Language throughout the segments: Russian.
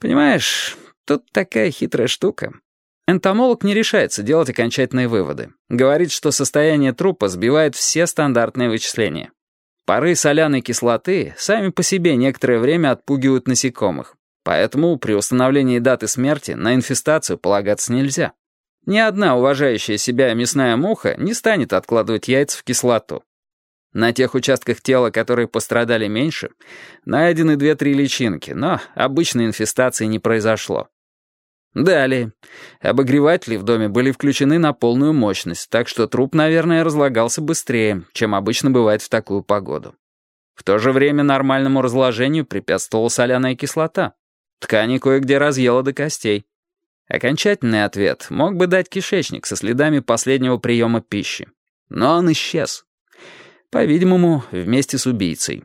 Понимаешь, тут такая хитрая штука. Энтомолог не решается делать окончательные выводы. Говорит, что состояние трупа сбивает все стандартные вычисления. Пары соляной кислоты сами по себе некоторое время отпугивают насекомых. Поэтому при установлении даты смерти на инфестацию полагаться нельзя. Ни одна уважающая себя мясная муха не станет откладывать яйца в кислоту. На тех участках тела, которые пострадали меньше, найдены две-три личинки, но обычной инфестации не произошло. Далее. Обогреватели в доме были включены на полную мощность, так что труп, наверное, разлагался быстрее, чем обычно бывает в такую погоду. В то же время нормальному разложению препятствовала соляная кислота. Ткани кое-где разъела до костей. Окончательный ответ мог бы дать кишечник со следами последнего приема пищи. Но он исчез. По-видимому, вместе с убийцей,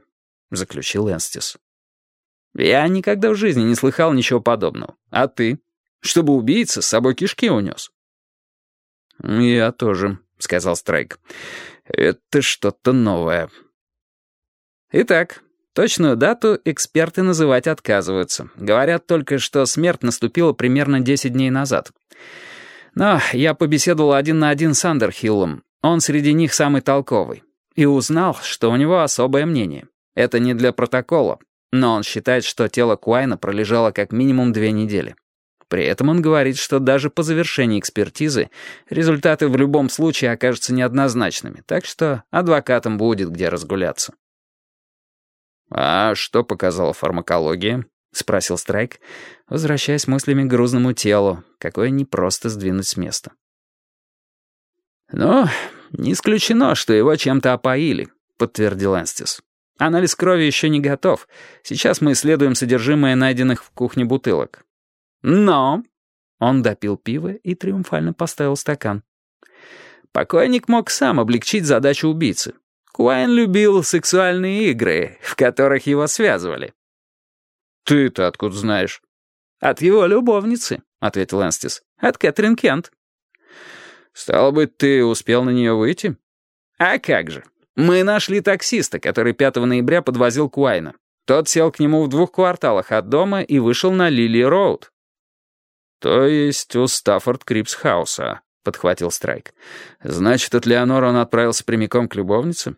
заключил Энстис. Я никогда в жизни не слыхал ничего подобного. А ты? чтобы убийца с собой кишки унес. «Я тоже», — сказал Страйк. «Это что-то новое». Итак, точную дату эксперты называть отказываются. Говорят только, что смерть наступила примерно 10 дней назад. Но я побеседовал один на один с Андерхиллом. Он среди них самый толковый. И узнал, что у него особое мнение. Это не для протокола, но он считает, что тело Куайна пролежало как минимум две недели. При этом он говорит, что даже по завершении экспертизы результаты в любом случае окажутся неоднозначными, так что адвокатам будет где разгуляться. «А что показала фармакология?» — спросил Страйк, возвращаясь мыслями к грузному телу, какое непросто сдвинуть с места. «Ну, не исключено, что его чем-то опоили», — подтвердил Энстис. «Анализ крови еще не готов. Сейчас мы исследуем содержимое найденных в кухне бутылок. Но...» Он допил пиво и триумфально поставил стакан. Покойник мог сам облегчить задачу убийцы. Куайн любил сексуальные игры, в которых его связывали. «Ты-то откуда знаешь?» «От его любовницы», — ответил Энстис. «От Кэтрин Кент». «Стало быть, ты успел на нее выйти?» «А как же. Мы нашли таксиста, который 5 ноября подвозил Куайна. Тот сел к нему в двух кварталах от дома и вышел на Лили-Роуд. «То есть у Стаффорд Крипсхауса», — подхватил Страйк. «Значит, от Леоноры он отправился прямиком к любовнице?»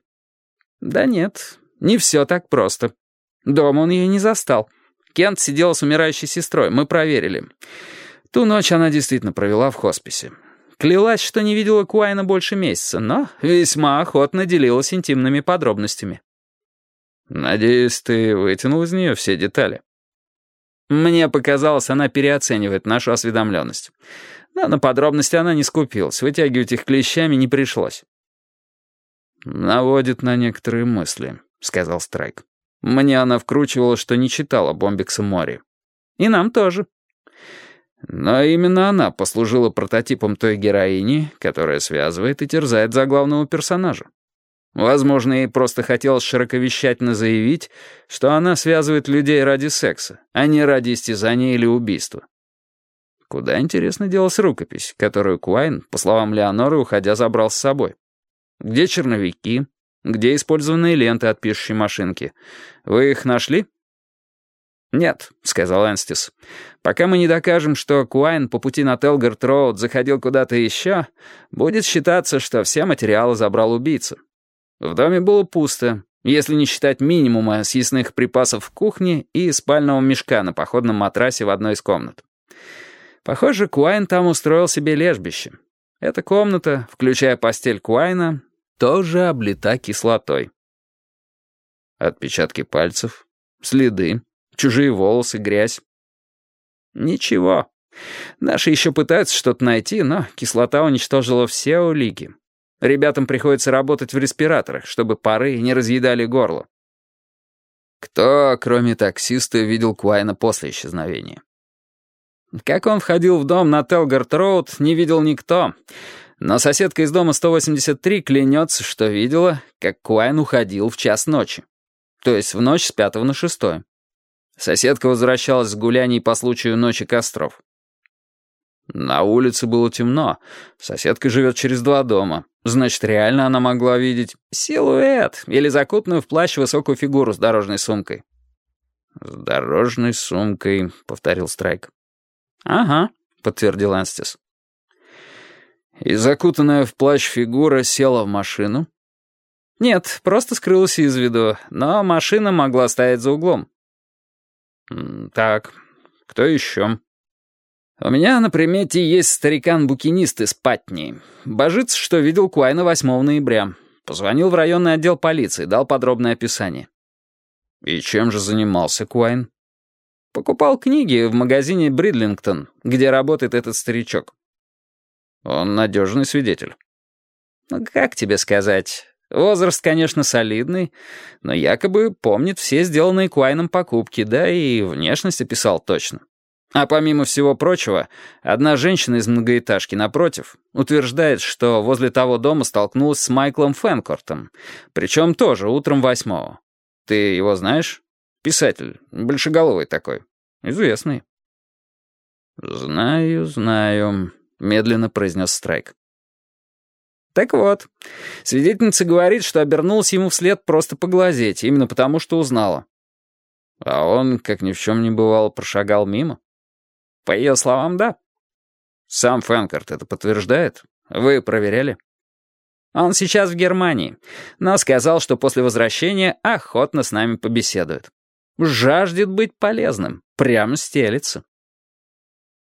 «Да нет, не все так просто. Дома он ее не застал. Кент сидел с умирающей сестрой, мы проверили. Ту ночь она действительно провела в хосписе. Клялась, что не видела Куайна больше месяца, но весьма охотно делилась интимными подробностями. «Надеюсь, ты вытянул из нее все детали?» Мне показалось, она переоценивает нашу осведомленность. Но на подробности она не скупилась, вытягивать их клещами не пришлось. «Наводит на некоторые мысли», — сказал Страйк. «Мне она вкручивала, что не читала Бомбикса Мори. И нам тоже». Но именно она послужила прототипом той героини, которая связывает и терзает за главного персонажа. Возможно, ей просто хотелось широковещательно заявить, что она связывает людей ради секса, а не ради истязания или убийства. Куда, интересно, делась рукопись, которую Куайн, по словам Леоноры, уходя, забрал с собой? Где черновики? Где использованные ленты от пишущей машинки? Вы их нашли? «Нет», — сказал Энстис. «Пока мы не докажем, что Куайн по пути на Телгард-Роуд заходил куда-то еще, будет считаться, что все материалы забрал убийца. В доме было пусто, если не считать минимума съестных припасов в кухне и спального мешка на походном матрасе в одной из комнат. Похоже, Куайн там устроил себе лежбище. Эта комната, включая постель Куайна, тоже облита кислотой. Отпечатки пальцев, следы, чужие волосы, грязь. Ничего. Наши еще пытаются что-то найти, но кислота уничтожила все улики. Ребятам приходится работать в респираторах, чтобы пары не разъедали горло. Кто, кроме таксиста, видел Куайна после исчезновения? Как он входил в дом на Телгард-Роуд, не видел никто. Но соседка из дома 183 клянется, что видела, как Куайн уходил в час ночи. То есть в ночь с пятого на шестой. Соседка возвращалась с гуляний по случаю ночи костров. На улице было темно. Соседка живет через два дома. Значит, реально она могла видеть силуэт или закутанную в плащ высокую фигуру с дорожной сумкой. «С дорожной сумкой», — повторил Страйк. «Ага», — подтвердил Энстис. «И закутанная в плащ фигура села в машину?» «Нет, просто скрылась из виду, но машина могла стоять за углом». «Так, кто еще?» «У меня на примете есть старикан-букинист из Патни. Божится, что видел Куайна 8 ноября. Позвонил в районный отдел полиции, дал подробное описание». «И чем же занимался Куайн?» «Покупал книги в магазине Бридлингтон, где работает этот старичок». «Он надежный свидетель». «Ну, как тебе сказать? Возраст, конечно, солидный, но якобы помнит все сделанные Куайном покупки, да и внешность описал точно». А помимо всего прочего, одна женщина из многоэтажки напротив утверждает, что возле того дома столкнулась с Майклом Фэнкортом, причем тоже утром восьмого. Ты его знаешь? Писатель, большеголовый такой, известный. «Знаю, знаю», — медленно произнес Страйк. Так вот, свидетельница говорит, что обернулась ему вслед просто поглазеть, именно потому, что узнала. А он, как ни в чем не бывало, прошагал мимо. По ее словам, да. Сам Фэнкарт это подтверждает? Вы проверяли? Он сейчас в Германии, но сказал, что после возвращения охотно с нами побеседует. Жаждет быть полезным, прямо стелится.